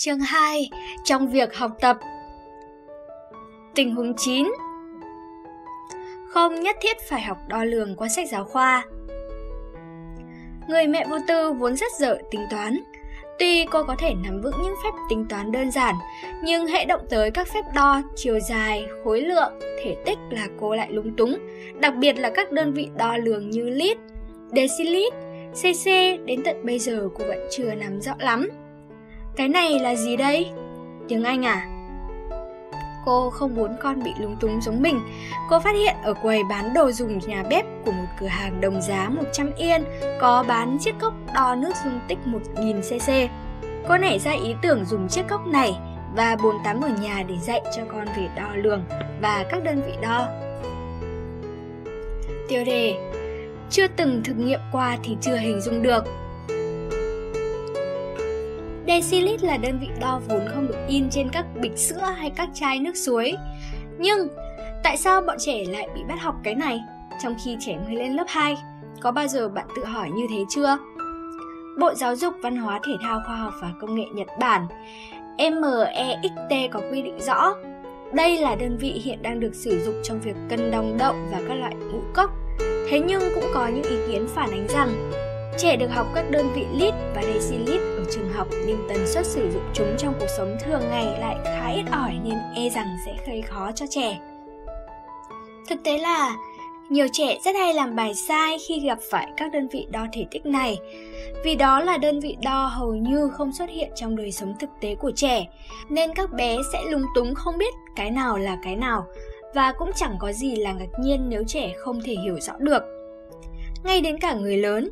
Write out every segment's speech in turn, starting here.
Chương 2 Trong việc học tập. Tình huống 9 Không nhất thiết phải học đo lường qua sách giáo khoa. Người mẹ vô tư vốn rất dở tính toán. Tuy cô có thể nắm vững những phép tính toán đơn giản Nhưng hệ động tới các phép đo, chiều dài, khối lượng, thể tích là cô lại lúng túng Đặc biệt là các đơn vị đo lường như lít, decilit, cc đến tận bây giờ cô vẫn chưa nắm rõ lắm cái này là gì đây? Tiếng Anh à? Cô không muốn con bị lúng túng giống mình. Cô phát hiện ở quầy bán đồ dùng nhà bếp của một cửa hàng đồng giá 100 yên, có bán chiếc cốc đo nước dung tích 1000cc. Cô nảy ra ý tưởng dùng chiếc cốc này và bồn tắm ở nhà để dạy cho con về đo lường và các đơn vị đo. Tiêu đề, Chưa từng thực nghiệm qua thì chưa hình dung được Decilit là đơn vị đo vốn không được in trên các bịch sữa hay các chai nước suối. Nhưng, tại sao bọn trẻ lại bị bắt học cái này, trong khi trẻ mới lên lớp 2? Có bao giờ bạn tự hỏi như thế chưa? Bộ Giáo dục Văn hóa Thể thao, Khoa học và Công nghệ Nhật Bản MEXT có quy định rõ, đây là đơn vị hiện đang được sử dụng trong việc cân đong đậu và các loại ngũ cốc. Thế nhưng cũng có những ý kiến phản ánh rằng Trẻ được học các đơn vị lít và decilit ở trường học nhưng tần suất sử dụng chúng trong cuộc sống thường ngày lại khá ít ỏi nên e rằng sẽ gây khó cho trẻ. Thực tế là nhiều trẻ rất hay làm bài sai khi gặp phải các đơn vị đo thể tích này, vì đó là đơn vị đo hầu như không xuất hiện trong đời sống thực tế của trẻ, nên các bé sẽ lúng túng không biết cái nào là cái nào, và cũng chẳng có gì là ngạc nhiên nếu trẻ không thể hiểu rõ được. Ngay đến cả người lớn,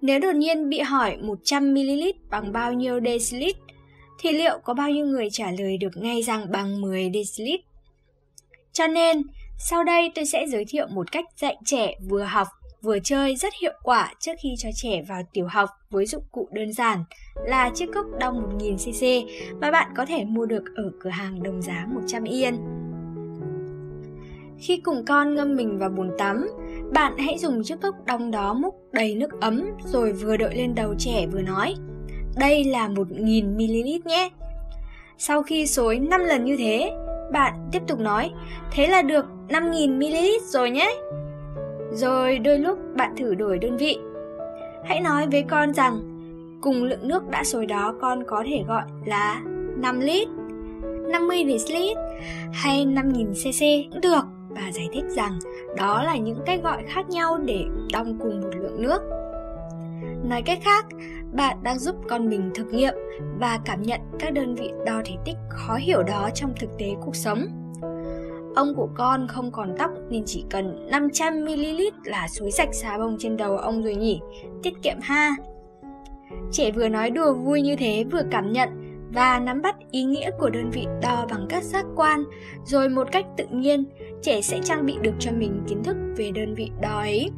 nếu đột nhiên bị hỏi 100ml bằng bao nhiêu dl thì liệu có bao nhiêu người trả lời được ngay rằng bằng 10 dl Cho nên, sau đây tôi sẽ giới thiệu một cách dạy trẻ vừa học vừa chơi rất hiệu quả trước khi cho trẻ vào tiểu học với dụng cụ đơn giản là chiếc cốc đong 1000cc mà bạn có thể mua được ở cửa hàng đồng giá 100 yên. Khi cùng con ngâm mình vào bồn tắm, bạn hãy dùng chiếc cốc đong đó múc đầy nước ấm rồi vừa đội lên đầu trẻ vừa nói Đây là 1000ml nhé. Sau khi xối 5 lần như thế, bạn tiếp tục nói Thế là được 5000ml rồi nhé. Rồi đôi lúc bạn thử đổi đơn vị. Hãy nói với con rằng cùng lượng nước đã xối đó con có thể gọi là 5 lít, 50 ml hay 5000cc cũng được và giải thích rằng đó là những cách gọi khác nhau để đong cùng một lượng nước. Nói cách khác, bạn đang giúp con mình thực nghiệm và cảm nhận các đơn vị đo thể tích khó hiểu đó trong thực tế cuộc sống. Ông của con không còn tóc nên chỉ cần 500ml là suối sạch xà bông trên đầu ông rồi nhỉ, tiết kiệm ha. Trẻ vừa nói đùa vui như thế vừa cảm nhận và nắm bắt ý nghĩa của đơn vị đo bằng các giác quan, rồi một cách tự nhiên, trẻ sẽ trang bị được cho mình kiến thức về đơn vị đo ấy.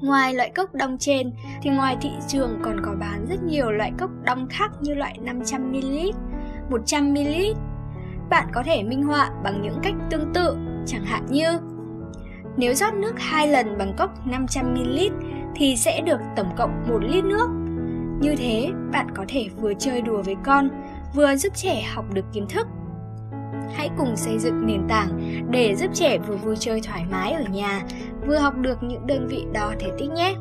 Ngoài loại cốc đong trên thì ngoài thị trường còn có bán rất nhiều loại cốc đong khác như loại 500ml, 100ml. Bạn có thể minh họa bằng những cách tương tự, chẳng hạn như nếu rót nước hai lần bằng cốc 500ml thì sẽ được tổng cộng 1 lít nước như thế, bạn có thể vừa chơi đùa với con, vừa giúp trẻ học được kiến thức. Hãy cùng xây dựng nền tảng để giúp trẻ vừa vui chơi thoải mái ở nhà, vừa học được những đơn vị đo thể tích nhé.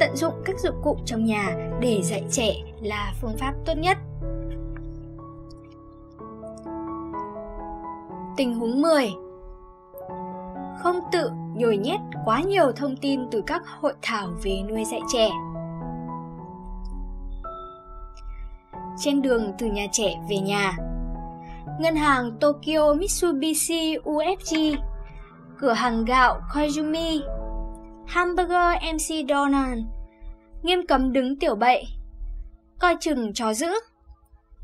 Tận dụng các dụng cụ trong nhà để dạy trẻ là phương pháp tốt nhất. Tình huống 10 Không tự nhồi nhét quá nhiều thông tin từ các hội thảo về nuôi dạy trẻ. trên đường từ nhà trẻ về nhà. Ngân hàng Tokyo Mitsubishi UFG, cửa hàng gạo Koizumi, hamburger MC Donald, nghiêm cấm đứng tiểu bậy, coi chừng chó dữ.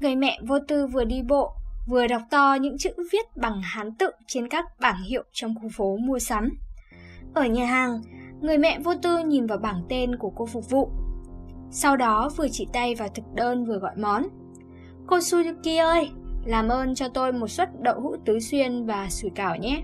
Người mẹ vô tư vừa đi bộ, vừa đọc to những chữ viết bằng hán tự trên các bảng hiệu trong khu phố mua sắm. Ở nhà hàng, người mẹ vô tư nhìn vào bảng tên của cô phục vụ sau đó vừa chỉ tay vào thực đơn vừa gọi món. Cô Suzuki ơi, làm ơn cho tôi một suất đậu hũ tứ xuyên và sủi cảo nhé.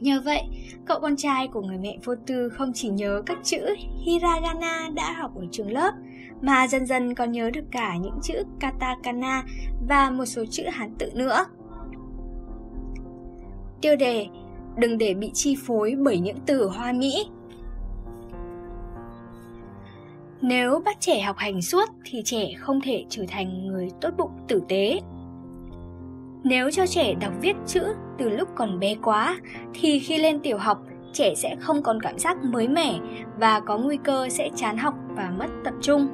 Nhờ vậy, cậu con trai của người mẹ vô tư không chỉ nhớ các chữ hiragana đã học ở trường lớp, mà dần dần còn nhớ được cả những chữ katakana và một số chữ Hán tự nữa. Tiêu đề Đừng để bị chi phối bởi những từ hoa mỹ. Nếu bắt trẻ học hành suốt thì trẻ không thể trở thành người tốt bụng tử tế. Nếu cho trẻ đọc viết chữ từ lúc còn bé quá, thì khi lên tiểu học, trẻ sẽ không còn cảm giác mới mẻ và có nguy cơ sẽ chán học và mất tập trung.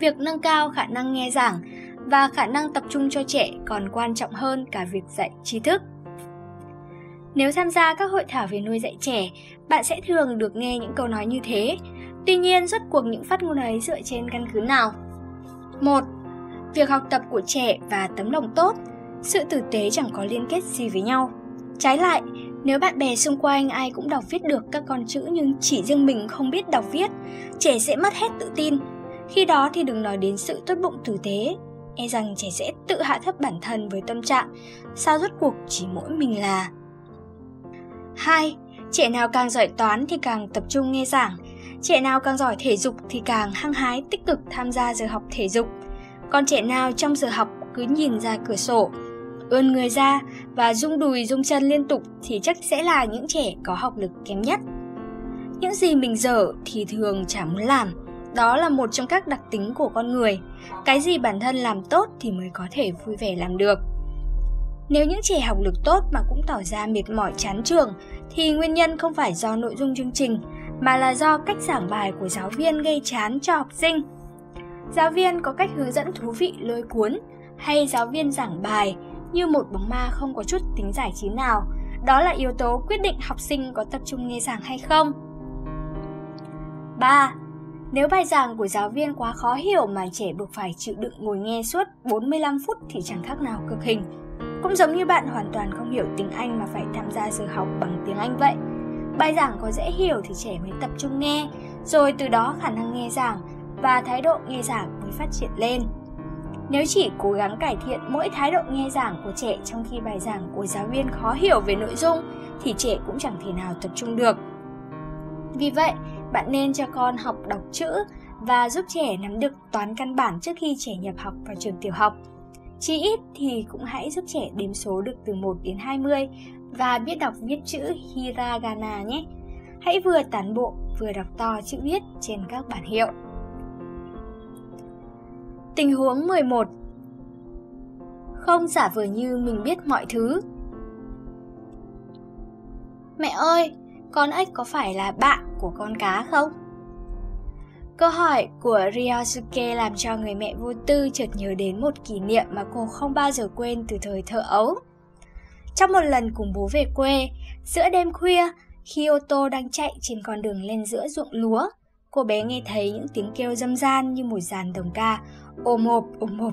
Việc nâng cao khả năng nghe giảng và khả năng tập trung cho trẻ còn quan trọng hơn cả việc dạy tri thức. Nếu tham gia các hội thảo về nuôi dạy trẻ, bạn sẽ thường được nghe những câu nói như thế. Tuy nhiên, rốt cuộc những phát ngôn ấy dựa trên căn cứ nào? 1. Việc học tập của trẻ và tấm lòng tốt, sự tử tế chẳng có liên kết gì với nhau. Trái lại, nếu bạn bè xung quanh ai cũng đọc viết được các con chữ nhưng chỉ riêng mình không biết đọc viết, trẻ sẽ mất hết tự tin. Khi đó thì đừng nói đến sự tốt bụng tử tế, e rằng trẻ sẽ tự hạ thấp bản thân với tâm trạng, sao rốt cuộc chỉ mỗi mình là 2. Trẻ nào càng giỏi toán thì càng tập trung nghe giảng. Trẻ nào càng giỏi thể dục thì càng hăng hái tích cực tham gia giờ học thể dục. Còn trẻ nào trong giờ học cứ nhìn ra cửa sổ, ươn người ra và rung đùi rung chân liên tục thì chắc sẽ là những trẻ có học lực kém nhất. Những gì mình dở thì thường chả muốn làm, đó là một trong các đặc tính của con người. Cái gì bản thân làm tốt thì mới có thể vui vẻ làm được. Nếu những trẻ học lực tốt mà cũng tỏ ra mệt mỏi, chán trường, thì nguyên nhân không phải do nội dung chương trình, mà là do cách giảng bài của giáo viên gây chán cho học sinh. Giáo viên có cách hướng dẫn thú vị, lôi cuốn, hay giáo viên giảng bài như một bóng ma không có chút tính giải trí nào. Đó là yếu tố quyết định học sinh có tập trung nghe giảng hay không. 3. Nếu bài giảng của giáo viên quá khó hiểu mà trẻ buộc phải chịu đựng ngồi nghe suốt 45 phút thì chẳng khác nào cực hình. Cũng giống như bạn hoàn toàn không hiểu tiếng Anh mà phải tham gia giờ học bằng tiếng Anh vậy. Bài giảng có dễ hiểu thì trẻ mới tập trung nghe, rồi từ đó khả năng nghe giảng và thái độ nghe giảng mới phát triển lên. Nếu chỉ cố gắng cải thiện mỗi thái độ nghe giảng của trẻ trong khi bài giảng của giáo viên khó hiểu về nội dung thì trẻ cũng chẳng thể nào tập trung được. Vì vậy, bạn nên cho con học đọc chữ và giúp trẻ nắm được toán căn bản trước khi trẻ nhập học vào trường tiểu học. Chí ít thì cũng hãy giúp trẻ đếm số được từ 1 đến 20 và biết đọc viết chữ hiragana nhé. Hãy vừa tản bộ vừa đọc to chữ viết trên các bản hiệu. Tình huống 11 Không giả vờ như mình biết mọi thứ Mẹ ơi, con ếch có phải là bạn của con cá không? Câu hỏi của Ryosuke làm cho người mẹ vô tư chợt nhớ đến một kỷ niệm mà cô không bao giờ quên từ thời thơ ấu. Trong một lần cùng bố về quê, giữa đêm khuya, khi ô tô đang chạy trên con đường lên giữa ruộng lúa, cô bé nghe thấy những tiếng kêu dâm gian như một dàn đồng ca, ôm hộp ôm hộp.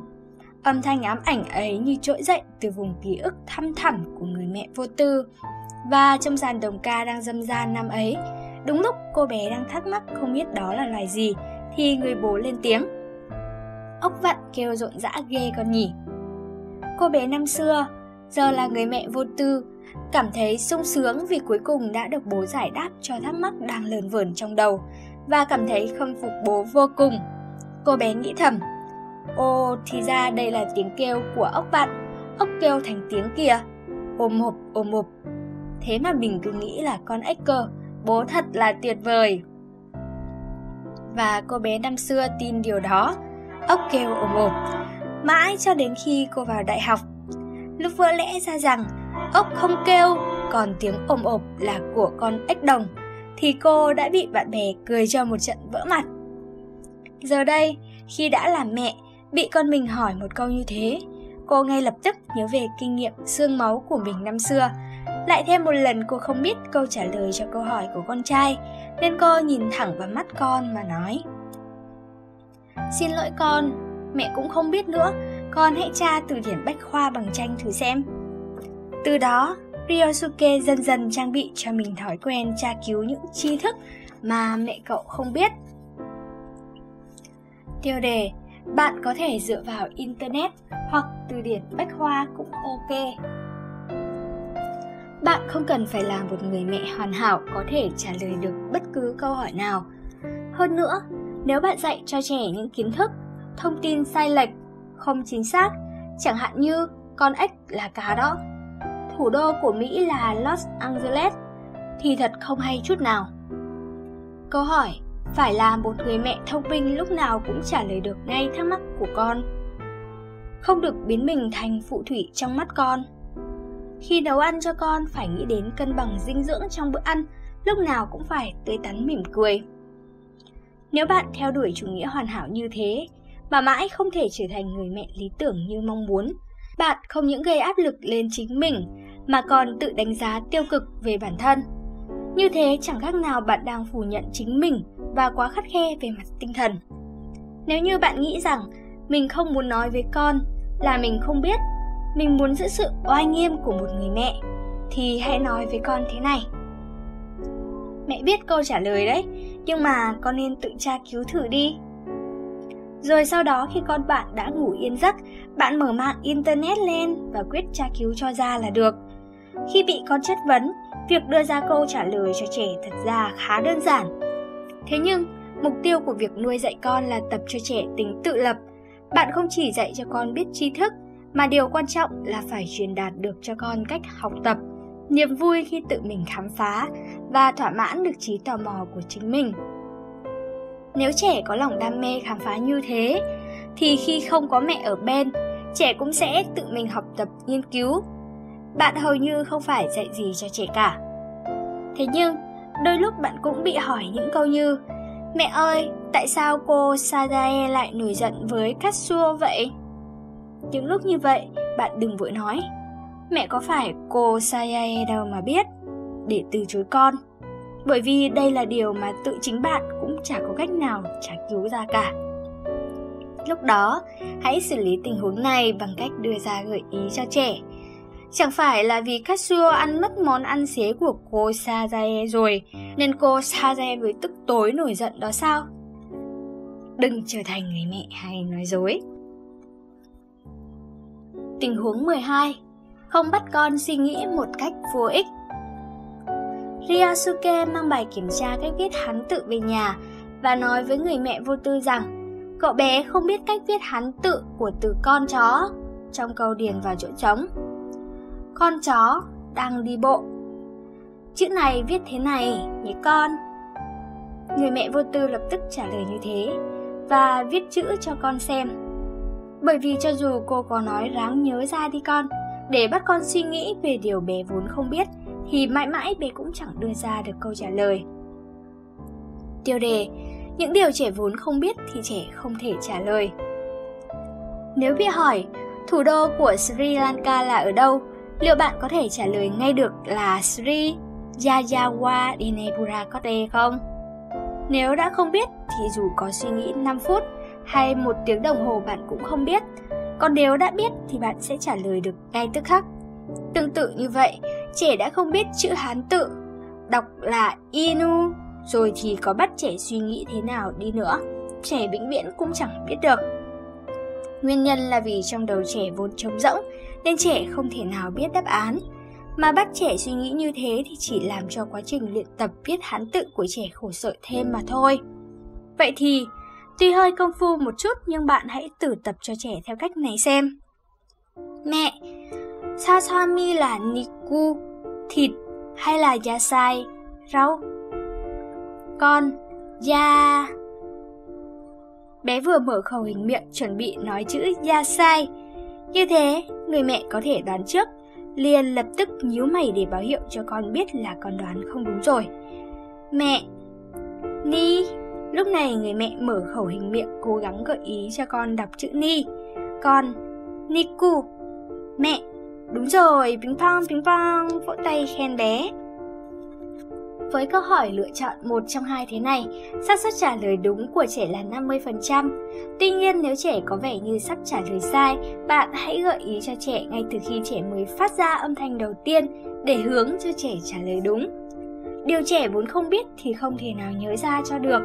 Âm thanh ám ảnh ấy như trỗi dậy từ vùng ký ức thăm thẳm của người mẹ vô tư. Và trong dàn đồng ca đang dâm gian năm ấy, Đúng lúc cô bé đang thắc mắc không biết đó là loài gì thì người bố lên tiếng. Ốc vặn kêu rộn rã ghê con nhỉ. Cô bé năm xưa, giờ là người mẹ vô tư, cảm thấy sung sướng vì cuối cùng đã được bố giải đáp cho thắc mắc đang lờn vởn trong đầu và cảm thấy khâm phục bố vô cùng. Cô bé nghĩ thầm, ô thì ra đây là tiếng kêu của ốc vặn, ốc kêu thành tiếng kìa, ôm hộp ôm hộp. Thế mà mình cứ nghĩ là con ếch cơ, bố thật là tuyệt vời. Và cô bé năm xưa tin điều đó, ốc kêu ồm ồm, mãi cho đến khi cô vào đại học. Lúc vỡ lẽ ra rằng ốc không kêu, còn tiếng ồm ồm là của con ếch đồng, thì cô đã bị bạn bè cười cho một trận vỡ mặt. Giờ đây, khi đã là mẹ, bị con mình hỏi một câu như thế, cô ngay lập tức nhớ về kinh nghiệm xương máu của mình năm xưa lại thêm một lần cô không biết câu trả lời cho câu hỏi của con trai, nên cô nhìn thẳng vào mắt con mà nói. Xin lỗi con, mẹ cũng không biết nữa, con hãy tra từ điển bách khoa bằng tranh thử xem. Từ đó, Ryosuke dần dần trang bị cho mình thói quen tra cứu những tri thức mà mẹ cậu không biết. Tiêu đề Bạn có thể dựa vào Internet hoặc từ điển bách khoa cũng ok. Bạn không cần phải là một người mẹ hoàn hảo có thể trả lời được bất cứ câu hỏi nào. Hơn nữa, Nếu bạn dạy cho trẻ những kiến thức, thông tin sai lệch, không chính xác, chẳng hạn như con ếch là cá đó, thủ đô của Mỹ là Los Angeles, thì thật không hay chút nào. Câu hỏi phải là một người mẹ thông minh lúc nào cũng trả lời được ngay thắc mắc của con. Không được biến mình thành phụ thủy trong mắt con. Khi nấu ăn cho con phải nghĩ đến cân bằng dinh dưỡng trong bữa ăn, lúc nào cũng phải tươi tắn mỉm cười. Nếu bạn theo đuổi chủ nghĩa hoàn hảo như thế, mà mãi không thể trở thành người mẹ lý tưởng như mong muốn, bạn không những gây áp lực lên chính mình mà còn tự đánh giá tiêu cực về bản thân. Như thế chẳng khác nào bạn đang phủ nhận chính mình và quá khắt khe về mặt tinh thần. Nếu như bạn nghĩ rằng mình không muốn nói với con là mình không biết, mình muốn giữ sự oai nghiêm của một người mẹ, thì hãy nói với con thế này. Mẹ biết câu trả lời đấy, nhưng mà con nên tự tra cứu thử đi. Rồi sau đó khi con bạn đã ngủ yên giấc, bạn mở mạng internet lên và quyết tra cứu cho ra là được. Khi bị con chất vấn, việc đưa ra câu trả lời cho trẻ thật ra khá đơn giản. Thế nhưng, mục tiêu của việc nuôi dạy con là tập cho trẻ tính tự lập. Bạn không chỉ dạy cho con biết tri thức, mà điều quan trọng là phải truyền đạt được cho con cách học tập, niềm vui khi tự mình khám phá và thỏa mãn được trí tò mò của chính mình. Nếu trẻ có lòng đam mê khám phá như thế, thì khi không có mẹ ở bên, trẻ cũng sẽ tự mình học tập nghiên cứu. Bạn hầu như không phải dạy gì cho trẻ cả. Thế nhưng, đôi lúc bạn cũng bị hỏi những câu như Mẹ ơi, tại sao cô Sadae lại nổi giận với Katsuo vậy? Những lúc như vậy, bạn đừng vội nói Mẹ có phải cô Sayae đâu mà biết Để từ chối con bởi vì đây là điều mà tự chính bạn cũng chả có cách nào trả cứu ra cả. Lúc đó, hãy xử lý tình huống này bằng cách đưa ra gợi ý cho trẻ. Chẳng phải là vì Katsuo ăn mất món ăn xế của cô Sazae rồi, nên cô Sazae với tức tối nổi giận đó sao? Đừng trở thành người mẹ hay nói dối. Tình huống 12 Không bắt con suy nghĩ một cách vô ích Ryosuke mang bài kiểm tra cách viết Hán tự về nhà và nói với người mẹ vô tư rằng, cậu bé không biết cách viết Hán tự của từ con chó trong câu điền vào chỗ trống. Con chó đang đi bộ. Chữ này viết thế này nhé con. Người mẹ vô tư lập tức trả lời như thế và viết chữ cho con xem. Bởi vì cho dù cô có nói ráng nhớ ra đi con, để bắt con suy nghĩ về điều bé vốn không biết thì mãi mãi bé cũng chẳng đưa ra được câu trả lời. Tiêu đề Những điều trẻ vốn không biết thì trẻ không thể trả lời. Nếu bị hỏi thủ đô của Sri Lanka là ở đâu, liệu bạn có thể trả lời ngay được là Sri Jayawardenepura Kotte không? Nếu đã không biết thì dù có suy nghĩ 5 phút hay một tiếng đồng hồ bạn cũng không biết. Còn nếu đã biết thì bạn sẽ trả lời được ngay tức khắc. Tương tự như vậy, trẻ đã không biết chữ Hán tự, đọc là Inu, rồi thì có bắt trẻ suy nghĩ thế nào đi nữa, trẻ vĩnh viễn cũng chẳng biết được. Nguyên nhân là vì trong đầu trẻ vốn trống rỗng nên trẻ không thể nào biết đáp án. Mà bắt trẻ suy nghĩ như thế thì chỉ làm cho quá trình luyện tập viết hán tự của trẻ khổ sở thêm mà thôi. Vậy thì, tuy hơi công phu một chút nhưng bạn hãy thử tập cho trẻ theo cách này xem. Mẹ, Sashimi là niku, thịt hay là yasai, rau? Con, ya. Bé vừa mở khẩu hình miệng chuẩn bị nói chữ yasai. Như thế, người mẹ có thể đoán trước, liền lập tức nhíu mày để báo hiệu cho con biết là con đoán không đúng rồi. Mẹ, ni. Lúc này người mẹ mở khẩu hình miệng cố gắng gợi ý cho con đọc chữ ni. Con, niku. Mẹ, Đúng rồi, ping pong, ping pong, vỗ tay khen bé. Với câu hỏi lựa chọn một trong hai thế này, xác suất trả lời đúng của trẻ là 50%. Tuy nhiên nếu trẻ có vẻ như sắp trả lời sai, bạn hãy gợi ý cho trẻ ngay từ khi trẻ mới phát ra âm thanh đầu tiên để hướng cho trẻ trả lời đúng. Điều trẻ vốn không biết thì không thể nào nhớ ra cho được,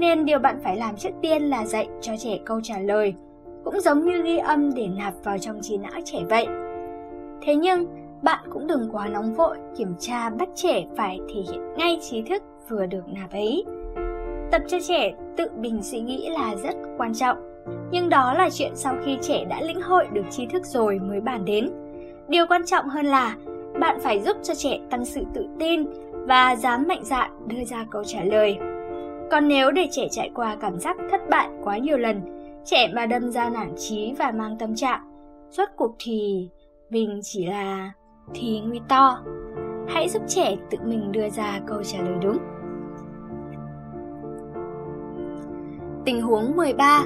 nên điều bạn phải làm trước tiên là dạy cho trẻ câu trả lời, cũng giống như ghi âm để nạp vào trong trí não trẻ vậy. Thế nhưng, bạn cũng đừng quá nóng vội kiểm tra bắt trẻ phải thể hiện ngay trí thức vừa được nạp ấy. Tập cho trẻ tự bình suy nghĩ là rất quan trọng. Nhưng đó là chuyện sau khi trẻ đã lĩnh hội được tri thức rồi mới bàn đến. Điều quan trọng hơn là bạn phải giúp cho trẻ tăng sự tự tin và dám mạnh dạn đưa ra câu trả lời. Còn nếu để trẻ trải qua cảm giác thất bại quá nhiều lần, trẻ mà đâm ra nản trí và mang tâm trạng, suốt cuộc thì mình chỉ là thì nguy to. Hãy giúp trẻ tự mình đưa ra câu trả lời đúng. Tình huống 13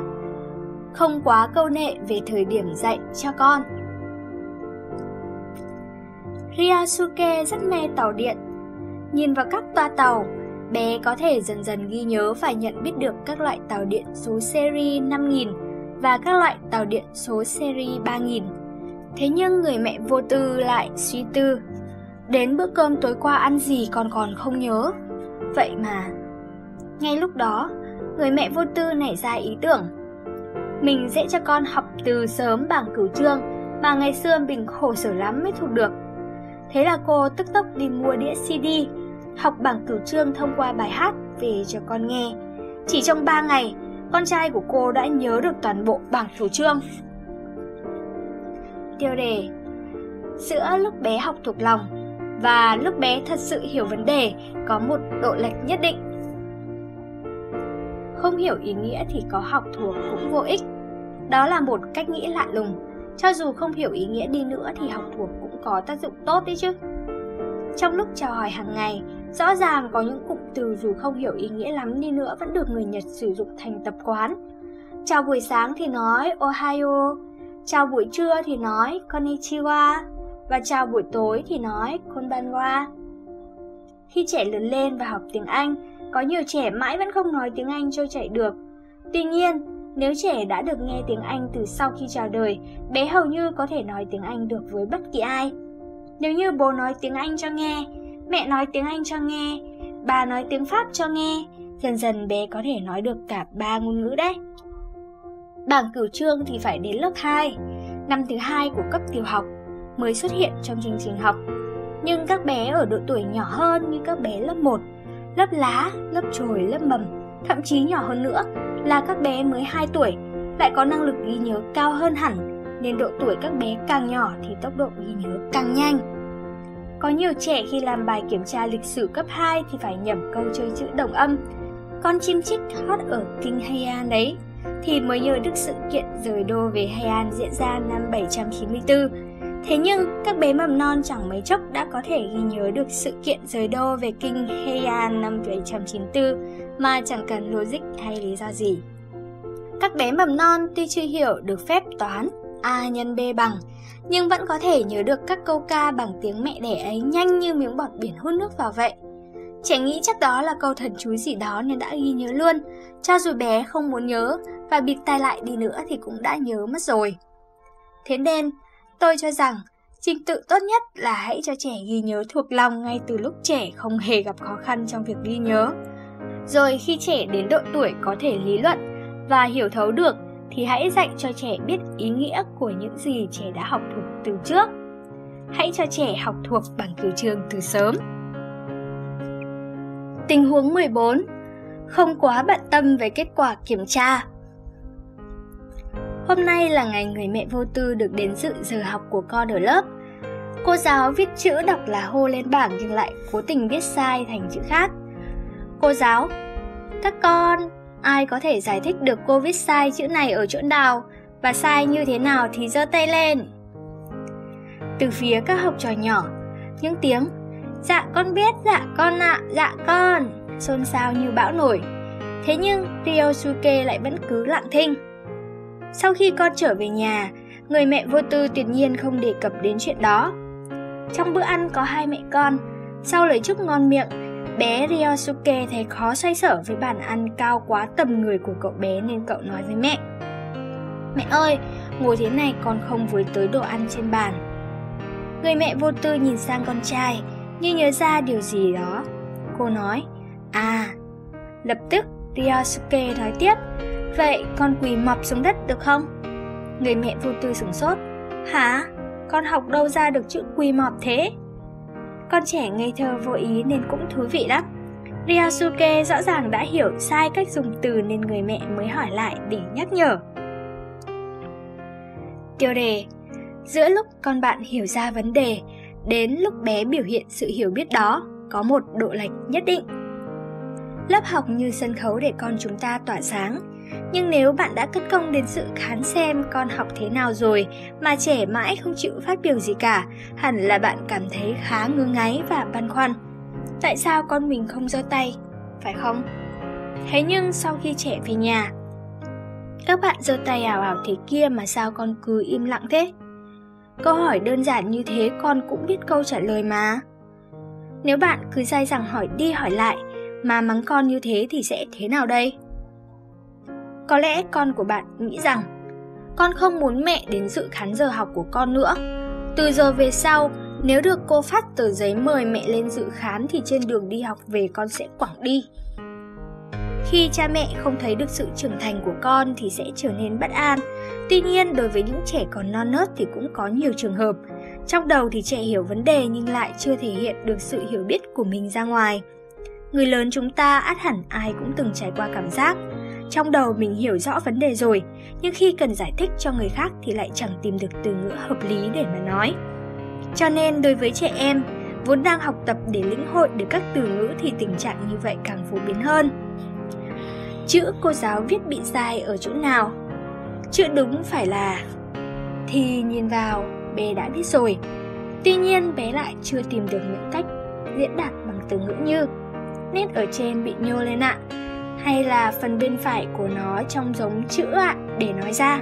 Không quá câu nệ về thời điểm dạy cho con Ryosuke rất mê tàu điện. Nhìn vào các toa tàu, bé có thể dần dần ghi nhớ và nhận biết được các loại tàu điện số seri 5000 và các loại tàu điện số seri 3000. Thế nhưng người mẹ vô tư lại suy tư, đến bữa cơm tối qua ăn gì còn còn không nhớ. Vậy mà, ngay lúc đó, người mẹ vô tư nảy ra ý tưởng. Mình sẽ cho con học từ sớm bảng cửu trương mà ngày xưa mình khổ sở lắm mới thuộc được. Thế là cô tức tốc đi mua đĩa CD, học bảng cửu trương thông qua bài hát về cho con nghe. Chỉ trong 3 ngày, con trai của cô đã nhớ được toàn bộ bảng cửu trương. Tiêu đề Giữa lúc bé học thuộc lòng và lúc bé thật sự hiểu vấn đề có một độ lệch nhất định. Không hiểu ý nghĩa thì có học thuộc cũng vô ích. Đó là một cách nghĩ lạ lùng. Cho dù không hiểu ý nghĩa đi nữa thì học thuộc cũng có tác dụng tốt đấy chứ. Trong lúc chào hỏi hàng ngày, rõ ràng có những cụm từ dù không hiểu ý nghĩa lắm đi nữa vẫn được người Nhật sử dụng thành tập quán. Chào buổi sáng thì nói Ohio, chào buổi trưa thì nói Konnichiwa và chào buổi tối thì nói Konbanwa. Khi trẻ lớn lên và học tiếng Anh, có nhiều trẻ mãi vẫn không nói tiếng Anh cho chạy được. Tuy nhiên, nếu trẻ đã được nghe tiếng Anh từ sau khi chào đời, bé hầu như có thể nói tiếng Anh được với bất kỳ ai. Nếu như bố nói tiếng Anh cho nghe, mẹ nói tiếng Anh cho nghe, bà nói tiếng Pháp cho nghe, dần dần bé có thể nói được cả ba ngôn ngữ đấy. Bảng cửu trương thì phải đến lớp 2, năm thứ hai của cấp tiểu học mới xuất hiện trong chương trình học. Nhưng các bé ở độ tuổi nhỏ hơn như các bé lớp 1, lớp lá, lớp trồi, lớp mầm, thậm chí nhỏ hơn nữa là các bé mới 2 tuổi lại có năng lực ghi nhớ cao hơn hẳn nên độ tuổi các bé càng nhỏ thì tốc độ ghi nhớ càng nhanh. Có nhiều trẻ khi làm bài kiểm tra lịch sử cấp 2 thì phải nhẩm câu chơi chữ đồng âm. Con chim chích hót ở kinh Heian đấy thì mới nhớ được sự kiện rời đô về Heian diễn ra năm 794. Thế nhưng, các bé mầm non chẳng mấy chốc đã có thể ghi nhớ được sự kiện rời đô về kinh Heian năm 794 mà chẳng cần logic hay lý do gì. Các bé mầm non tuy chưa hiểu được phép toán A nhân B bằng, nhưng vẫn có thể nhớ được các câu ca bằng tiếng mẹ đẻ ấy nhanh như miếng bọt biển hút nước vào vậy. Trẻ nghĩ chắc đó là câu thần chú gì đó nên đã ghi nhớ luôn, cho dù bé không muốn nhớ và bịt tai lại đi nữa thì cũng đã nhớ mất rồi. Thế nên, tôi cho rằng trình tự tốt nhất là hãy cho trẻ ghi nhớ thuộc lòng ngay từ lúc trẻ không hề gặp khó khăn trong việc ghi nhớ. Rồi khi trẻ đến độ tuổi có thể lý luận và hiểu thấu được thì hãy dạy cho trẻ biết ý nghĩa của những gì trẻ đã học thuộc từ trước. Hãy cho trẻ học thuộc bằng cửu trường từ sớm. Tình huống 14. Không quá bận tâm về kết quả kiểm tra. Hôm nay là ngày người mẹ vô tư được đến dự giờ học của con ở lớp. Cô giáo viết chữ đọc là hô lên bảng nhưng lại cố tình viết sai thành chữ khác. Cô giáo, các con, ai có thể giải thích được cô viết sai chữ này ở chỗ nào và sai như thế nào thì giơ tay lên. Từ phía các học trò nhỏ, những tiếng Dạ con biết, dạ con ạ, à, dạ con xôn xao như bão nổi. Thế nhưng Ryosuke lại vẫn cứ lặng thinh. Sau khi con trở về nhà, người mẹ vô tư tuyệt nhiên không đề cập đến chuyện đó. Trong bữa ăn có hai mẹ con, sau lời chúc ngon miệng, bé Ryosuke thấy khó xoay sở với bàn ăn cao quá tầm người của cậu bé nên cậu nói với mẹ. Mẹ ơi, ngồi thế này còn không với tới đồ ăn trên bàn. Người mẹ vô tư nhìn sang con trai, như nhớ ra điều gì đó. Cô nói, à, lập tức Ryosuke nói tiếp, vậy con quỳ mọc xuống đất được không? Người mẹ vô tư sửng sốt, hả? Con học đâu ra được chữ quỳ mọp thế? Con trẻ ngây thơ vô ý nên cũng thú vị lắm. Ryosuke rõ ràng đã hiểu sai cách dùng từ nên người mẹ mới hỏi lại để nhắc nhở. Tiêu đề Giữa lúc con bạn hiểu ra vấn đề, đến lúc bé biểu hiện sự hiểu biết đó, có một độ lệch nhất định. Lớp học như sân khấu để con chúng ta tỏa sáng, nhưng nếu bạn đã cất công đến sự khán xem con học thế nào rồi mà trẻ mãi không chịu phát biểu gì cả, hẳn là bạn cảm thấy khá ngứa ngáy và băn khoăn. Tại sao con mình không giơ tay, phải không? Thế nhưng sau khi trẻ về nhà, các bạn giơ tay ảo ảo thế kia mà sao con cứ im lặng thế? Câu hỏi đơn giản như thế con cũng biết câu trả lời mà. Nếu bạn cứ dai dẳng hỏi đi hỏi lại mà mắng con như thế thì sẽ thế nào đây? Có lẽ con của bạn nghĩ rằng con không muốn mẹ đến dự khán giờ học của con nữa. Từ giờ về sau, nếu được cô phát tờ giấy mời mẹ lên dự khán thì trên đường đi học về con sẽ quẳng đi. Khi cha mẹ không thấy được sự trưởng thành của con thì sẽ trở nên bất an. Tuy nhiên, đối với những trẻ còn non nớt thì cũng có nhiều trường hợp. Trong đầu thì trẻ hiểu vấn đề nhưng lại chưa thể hiện được sự hiểu biết của mình ra ngoài. Người lớn chúng ta át hẳn ai cũng từng trải qua cảm giác trong đầu mình hiểu rõ vấn đề rồi, nhưng khi cần giải thích cho người khác thì lại chẳng tìm được từ ngữ hợp lý để mà nói. Cho nên đối với trẻ em, vốn đang học tập để lĩnh hội được các từ ngữ thì tình trạng như vậy càng phổ biến hơn. Chữ cô giáo viết bị sai ở chỗ nào? Chữ đúng phải là thì nhìn vào bé đã biết rồi. Tuy nhiên bé lại chưa tìm được những cách diễn đạt bằng từ ngữ như nét ở trên bị nhô lên ạ, hay là phần bên phải của nó trông giống chữ ạ để nói ra.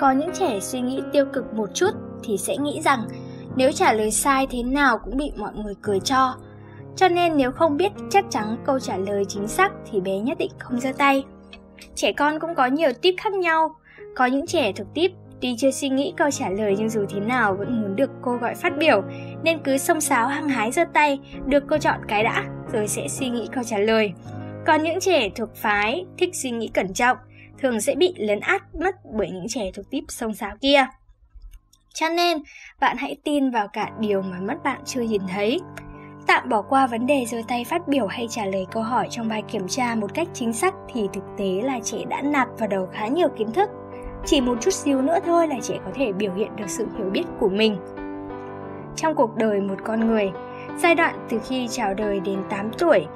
Có những trẻ suy nghĩ tiêu cực một chút thì sẽ nghĩ rằng nếu trả lời sai thế nào cũng bị mọi người cười cho. Cho nên nếu không biết chắc chắn câu trả lời chính xác thì bé nhất định không giơ tay. Trẻ con cũng có nhiều tip khác nhau. Có những trẻ thuộc tip tuy chưa suy nghĩ câu trả lời nhưng dù thế nào vẫn muốn được cô gọi phát biểu nên cứ xông xáo hăng hái giơ tay, được cô chọn cái đã rồi sẽ suy nghĩ câu trả lời. Còn những trẻ thuộc phái thích suy nghĩ cẩn trọng thường sẽ bị lấn át mất bởi những trẻ thuộc tiếp sông sáo kia. Cho nên, bạn hãy tin vào cả điều mà mắt bạn chưa nhìn thấy. Tạm bỏ qua vấn đề giơ tay phát biểu hay trả lời câu hỏi trong bài kiểm tra một cách chính xác thì thực tế là trẻ đã nạp vào đầu khá nhiều kiến thức. Chỉ một chút xíu nữa thôi là trẻ có thể biểu hiện được sự hiểu biết của mình. Trong cuộc đời một con người, giai đoạn từ khi chào đời đến 8 tuổi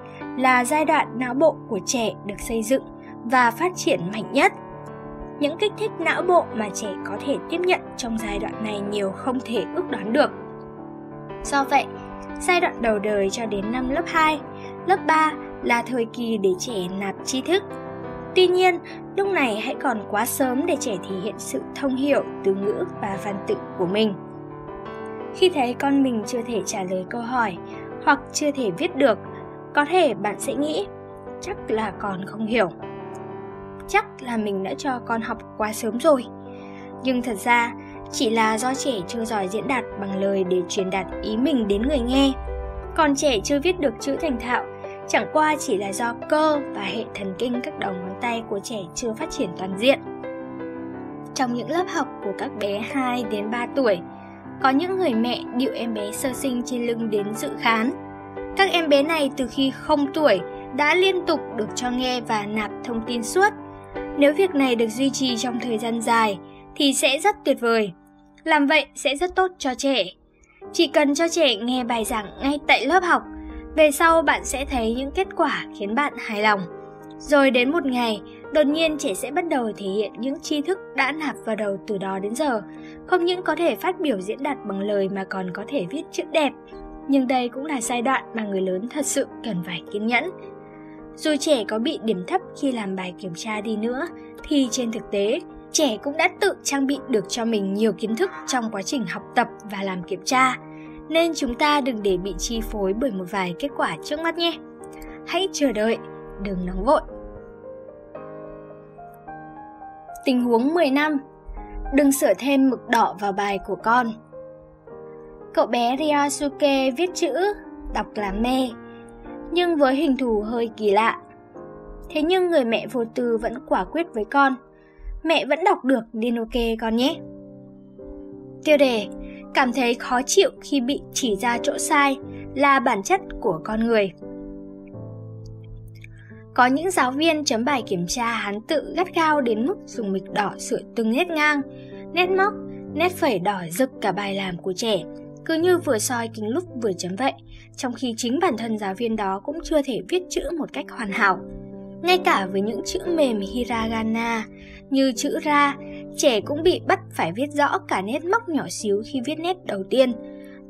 là giai đoạn não bộ của trẻ được xây dựng và phát triển mạnh nhất. Những kích thích não bộ mà trẻ có thể tiếp nhận trong giai đoạn này nhiều không thể ước đoán được. Do vậy, giai đoạn đầu đời cho đến năm lớp 2, lớp 3 là thời kỳ để trẻ nạp tri thức. Tuy nhiên, lúc này hãy còn quá sớm để trẻ thể hiện sự thông hiểu từ ngữ và văn tự của mình. Khi thấy con mình chưa thể trả lời câu hỏi hoặc chưa thể viết được có thể bạn sẽ nghĩ chắc là con không hiểu. Chắc là mình đã cho con học quá sớm rồi. Nhưng thật ra chỉ là do trẻ chưa giỏi diễn đạt bằng lời để truyền đạt ý mình đến người nghe. Còn trẻ chưa viết được chữ thành thạo chẳng qua chỉ là do cơ và hệ thần kinh các đầu ngón tay của trẻ chưa phát triển toàn diện. Trong những lớp học của các bé 2 đến 3 tuổi, có những người mẹ điệu em bé sơ sinh trên lưng đến dự khán các em bé này từ khi không tuổi đã liên tục được cho nghe và nạp thông tin suốt. Nếu việc này được duy trì trong thời gian dài thì sẽ rất tuyệt vời. Làm vậy sẽ rất tốt cho trẻ. Chỉ cần cho trẻ nghe bài giảng ngay tại lớp học, về sau bạn sẽ thấy những kết quả khiến bạn hài lòng. Rồi đến một ngày, đột nhiên trẻ sẽ bắt đầu thể hiện những tri thức đã nạp vào đầu từ đó đến giờ. Không những có thể phát biểu diễn đạt bằng lời mà còn có thể viết chữ đẹp, nhưng đây cũng là giai đoạn mà người lớn thật sự cần phải kiên nhẫn. Dù trẻ có bị điểm thấp khi làm bài kiểm tra đi nữa, thì trên thực tế, trẻ cũng đã tự trang bị được cho mình nhiều kiến thức trong quá trình học tập và làm kiểm tra. Nên chúng ta đừng để bị chi phối bởi một vài kết quả trước mắt nhé. Hãy chờ đợi, đừng nóng vội. Tình huống 10 năm Đừng sửa thêm mực đỏ vào bài của con Cậu bé Ryosuke viết chữ, đọc là mê, nhưng với hình thù hơi kỳ lạ. Thế nhưng người mẹ vô tư vẫn quả quyết với con. Mẹ vẫn đọc được nên ok con nhé. Tiêu đề Cảm thấy khó chịu khi bị chỉ ra chỗ sai là bản chất của con người. Có những giáo viên chấm bài kiểm tra hán tự gắt gao đến mức dùng mực đỏ sửa từng nét ngang, nét móc, nét phẩy đỏ rực cả bài làm của trẻ, cứ như vừa soi kính lúc vừa chấm vậy, trong khi chính bản thân giáo viên đó cũng chưa thể viết chữ một cách hoàn hảo. Ngay cả với những chữ mềm hiragana như chữ ra, trẻ cũng bị bắt phải viết rõ cả nét móc nhỏ xíu khi viết nét đầu tiên.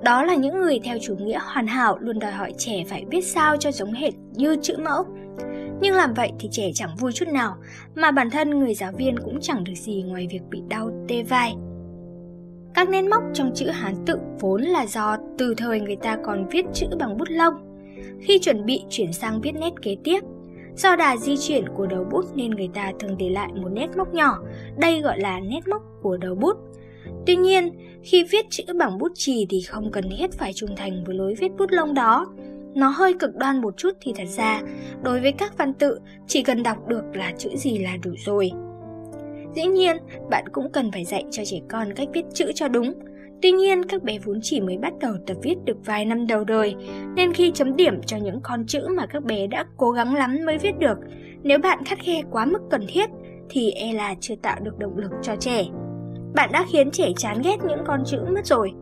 Đó là những người theo chủ nghĩa hoàn hảo luôn đòi hỏi trẻ phải viết sao cho giống hệt như chữ mẫu. Nhưng làm vậy thì trẻ chẳng vui chút nào, mà bản thân người giáo viên cũng chẳng được gì ngoài việc bị đau tê vai. Các nét móc trong chữ Hán tự vốn là do từ thời người ta còn viết chữ bằng bút lông. Khi chuẩn bị chuyển sang viết nét kế tiếp, do đà di chuyển của đầu bút nên người ta thường để lại một nét móc nhỏ, đây gọi là nét móc của đầu bút. Tuy nhiên, khi viết chữ bằng bút chì thì không cần thiết phải trung thành với lối viết bút lông đó. Nó hơi cực đoan một chút thì thật ra, đối với các văn tự, chỉ cần đọc được là chữ gì là đủ rồi. Dĩ nhiên, bạn cũng cần phải dạy cho trẻ con cách viết chữ cho đúng. Tuy nhiên, các bé vốn chỉ mới bắt đầu tập viết được vài năm đầu đời, nên khi chấm điểm cho những con chữ mà các bé đã cố gắng lắm mới viết được, nếu bạn khắt khe quá mức cần thiết, thì e là chưa tạo được động lực cho trẻ. Bạn đã khiến trẻ chán ghét những con chữ mất rồi.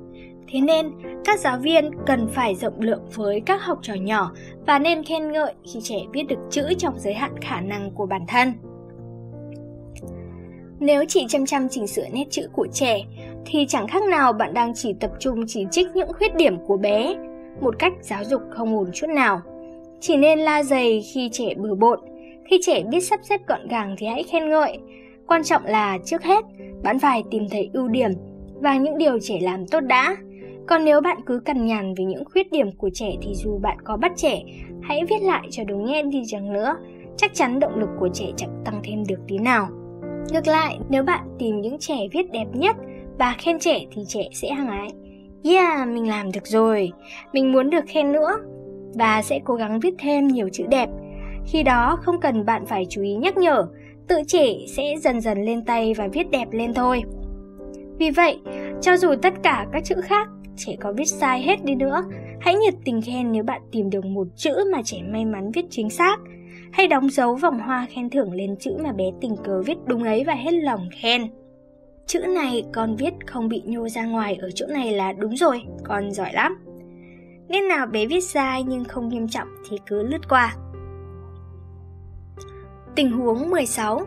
Thế nên, các giáo viên cần phải rộng lượng với các học trò nhỏ và nên khen ngợi khi trẻ viết được chữ trong giới hạn khả năng của bản thân. Nếu chỉ chăm chăm chỉnh sửa nét chữ của trẻ, thì chẳng khác nào bạn đang chỉ tập trung chỉ trích những khuyết điểm của bé, một cách giáo dục không ổn chút nào. Chỉ nên la dày khi trẻ bừa bộn, khi trẻ biết sắp xếp gọn gàng thì hãy khen ngợi. Quan trọng là trước hết, bạn phải tìm thấy ưu điểm và những điều trẻ làm tốt đã. Còn nếu bạn cứ cằn nhằn về những khuyết điểm của trẻ thì dù bạn có bắt trẻ, hãy viết lại cho đúng nghe đi chẳng nữa, chắc chắn động lực của trẻ chẳng tăng thêm được tí nào. Ngược lại, nếu bạn tìm những trẻ viết đẹp nhất và khen trẻ thì trẻ sẽ hăng ái. Yeah, mình làm được rồi, mình muốn được khen nữa và sẽ cố gắng viết thêm nhiều chữ đẹp. Khi đó không cần bạn phải chú ý nhắc nhở, tự trẻ sẽ dần dần lên tay và viết đẹp lên thôi. Vì vậy, cho dù tất cả các chữ khác trẻ có viết sai hết đi nữa, hãy nhiệt tình khen nếu bạn tìm được một chữ mà trẻ may mắn viết chính xác hay đóng dấu vòng hoa khen thưởng lên chữ mà bé tình cờ viết đúng ấy và hết lòng khen. Chữ này con viết không bị nhô ra ngoài ở chỗ này là đúng rồi, con giỏi lắm. Nên nào bé viết sai nhưng không nghiêm trọng thì cứ lướt qua. Tình huống 16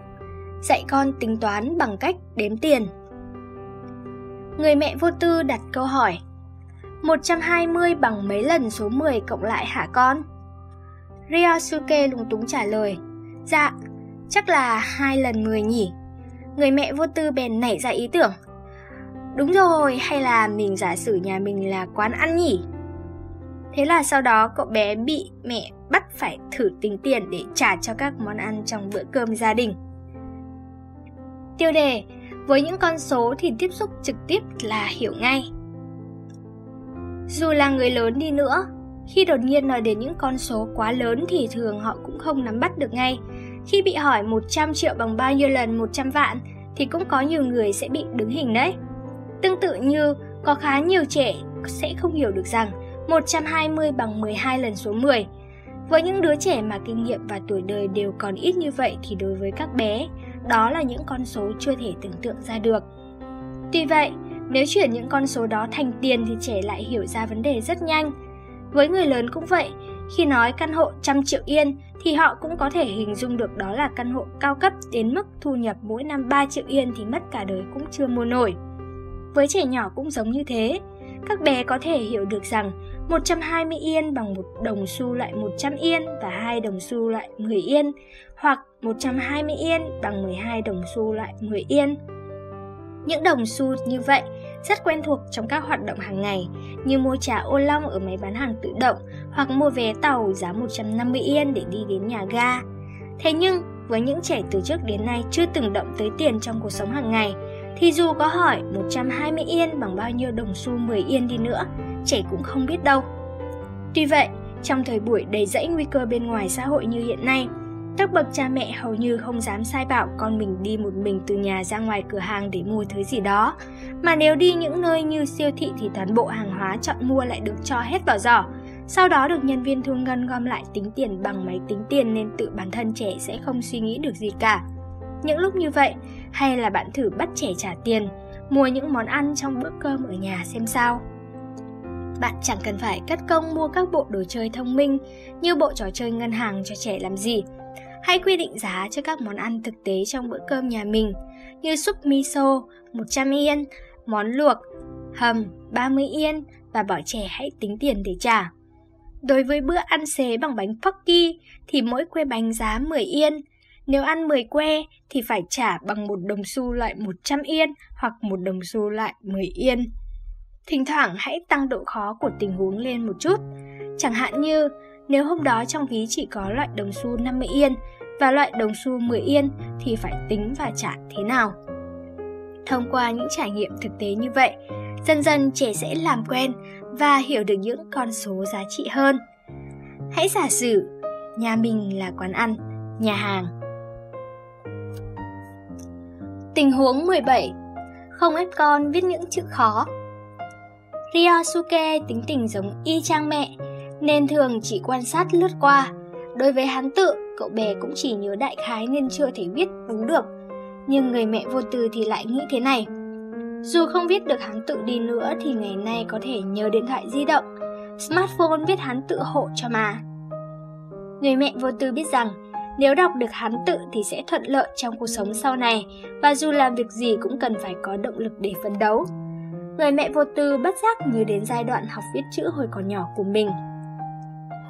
Dạy con tính toán bằng cách đếm tiền Người mẹ vô tư đặt câu hỏi 120 bằng mấy lần số 10 cộng lại hả con? Ryosuke lúng túng trả lời Dạ, chắc là hai lần 10 nhỉ Người mẹ vô tư bèn nảy ra ý tưởng Đúng rồi, hay là mình giả sử nhà mình là quán ăn nhỉ? Thế là sau đó cậu bé bị mẹ bắt phải thử tính tiền để trả cho các món ăn trong bữa cơm gia đình. Tiêu đề Với những con số thì tiếp xúc trực tiếp là hiểu ngay. Dù là người lớn đi nữa, khi đột nhiên nói đến những con số quá lớn thì thường họ cũng không nắm bắt được ngay. Khi bị hỏi 100 triệu bằng bao nhiêu lần 100 vạn thì cũng có nhiều người sẽ bị đứng hình đấy. Tương tự như có khá nhiều trẻ sẽ không hiểu được rằng 120 bằng 12 lần số 10. Với những đứa trẻ mà kinh nghiệm và tuổi đời đều còn ít như vậy thì đối với các bé, đó là những con số chưa thể tưởng tượng ra được. Tuy vậy, nếu chuyển những con số đó thành tiền thì trẻ lại hiểu ra vấn đề rất nhanh. Với người lớn cũng vậy, khi nói căn hộ trăm triệu yên thì họ cũng có thể hình dung được đó là căn hộ cao cấp đến mức thu nhập mỗi năm 3 triệu yên thì mất cả đời cũng chưa mua nổi. Với trẻ nhỏ cũng giống như thế, các bé có thể hiểu được rằng 120 yên bằng một đồng xu loại 100 yên và hai đồng xu loại 10 yên, hoặc 120 yên bằng 12 đồng xu loại 10 yên. Những đồng xu như vậy rất quen thuộc trong các hoạt động hàng ngày như mua trà ô long ở máy bán hàng tự động hoặc mua vé tàu giá 150 yên để đi đến nhà ga. Thế nhưng, với những trẻ từ trước đến nay chưa từng động tới tiền trong cuộc sống hàng ngày, thì dù có hỏi 120 yên bằng bao nhiêu đồng xu 10 yên đi nữa, trẻ cũng không biết đâu. Tuy vậy, trong thời buổi đầy rẫy nguy cơ bên ngoài xã hội như hiện nay, các bậc cha mẹ hầu như không dám sai bảo con mình đi một mình từ nhà ra ngoài cửa hàng để mua thứ gì đó. Mà nếu đi những nơi như siêu thị thì toàn bộ hàng hóa chọn mua lại được cho hết vào giỏ. sau đó được nhân viên thu ngân gom lại tính tiền bằng máy tính tiền nên tự bản thân trẻ sẽ không suy nghĩ được gì cả. Những lúc như vậy, hay là bạn thử bắt trẻ trả tiền, mua những món ăn trong bữa cơm ở nhà xem sao. Bạn chẳng cần phải cất công mua các bộ đồ chơi thông minh như bộ trò chơi ngân hàng cho trẻ làm gì. Hãy quy định giá cho các món ăn thực tế trong bữa cơm nhà mình như súp miso 100 yên, món luộc, hầm 30 yên và bảo trẻ hãy tính tiền để trả. Đối với bữa ăn xế bằng bánh Pocky thì mỗi que bánh giá 10 yên. Nếu ăn 10 que thì phải trả bằng một đồng xu loại 100 yên hoặc một đồng xu loại 10 yên. Thỉnh thoảng hãy tăng độ khó của tình huống lên một chút. Chẳng hạn như nếu hôm đó trong ví chỉ có loại đồng xu 50 yên và loại đồng xu 10 yên thì phải tính và trả thế nào. Thông qua những trải nghiệm thực tế như vậy, dần dần trẻ sẽ làm quen và hiểu được những con số giá trị hơn. Hãy giả sử nhà mình là quán ăn, nhà hàng. Tình huống 17. Không ép con viết những chữ khó. Ryosuke tính tình giống y chang mẹ, nên thường chỉ quan sát lướt qua. Đối với hán tự, cậu bé cũng chỉ nhớ đại khái nên chưa thể viết đúng được. Nhưng người mẹ vô tư thì lại nghĩ thế này. Dù không viết được hán tự đi nữa thì ngày nay có thể nhờ điện thoại di động, smartphone viết hán tự hộ cho mà. Người mẹ vô tư biết rằng nếu đọc được hán tự thì sẽ thuận lợi trong cuộc sống sau này và dù làm việc gì cũng cần phải có động lực để phấn đấu. Người mẹ vô tư bất giác nhớ đến giai đoạn học viết chữ hồi còn nhỏ của mình.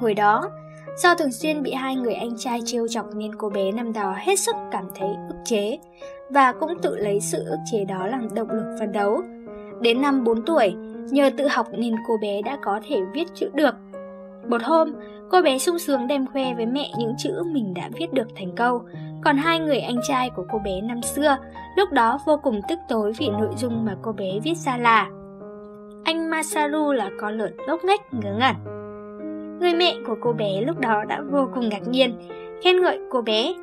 Hồi đó, do thường xuyên bị hai người anh trai trêu chọc nên cô bé năm đó hết sức cảm thấy ức chế và cũng tự lấy sự ức chế đó làm động lực phấn đấu. Đến năm 4 tuổi, nhờ tự học nên cô bé đã có thể viết chữ được. Một hôm, cô bé sung sướng đem khoe với mẹ những chữ mình đã viết được thành câu, còn hai người anh trai của cô bé năm xưa lúc đó vô cùng tức tối vì nội dung mà cô bé viết ra là Anh Masaru là con lợn lốc nghếch ngớ ngẩn. Người mẹ của cô bé lúc đó đã vô cùng ngạc nhiên, khen ngợi cô bé.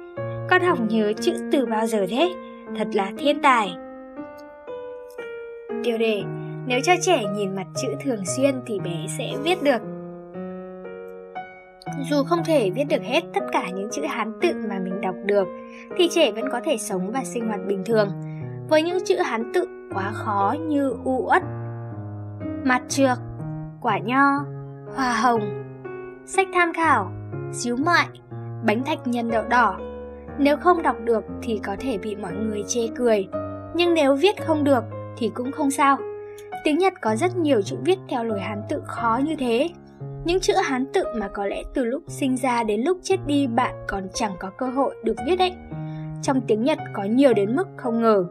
Con học nhớ chữ từ bao giờ thế? Thật là thiên tài. Tiêu đề, nếu cho trẻ nhìn mặt chữ thường xuyên thì bé sẽ viết được dù không thể viết được hết tất cả những chữ Hán tự mà mình đọc được, thì trẻ vẫn có thể sống và sinh hoạt bình thường. Với những chữ Hán tự quá khó như u uất, mặt trược, quả nho, hoa hồng, sách tham khảo, xíu mại, bánh thạch nhân đậu đỏ. Nếu không đọc được thì có thể bị mọi người chê cười, nhưng nếu viết không được thì cũng không sao. Tiếng Nhật có rất nhiều chữ viết theo lối Hán tự khó như thế, những chữ Hán tự mà có lẽ từ lúc sinh ra đến lúc chết đi bạn còn chẳng có cơ hội được viết đấy. Trong tiếng Nhật có nhiều đến mức không ngờ.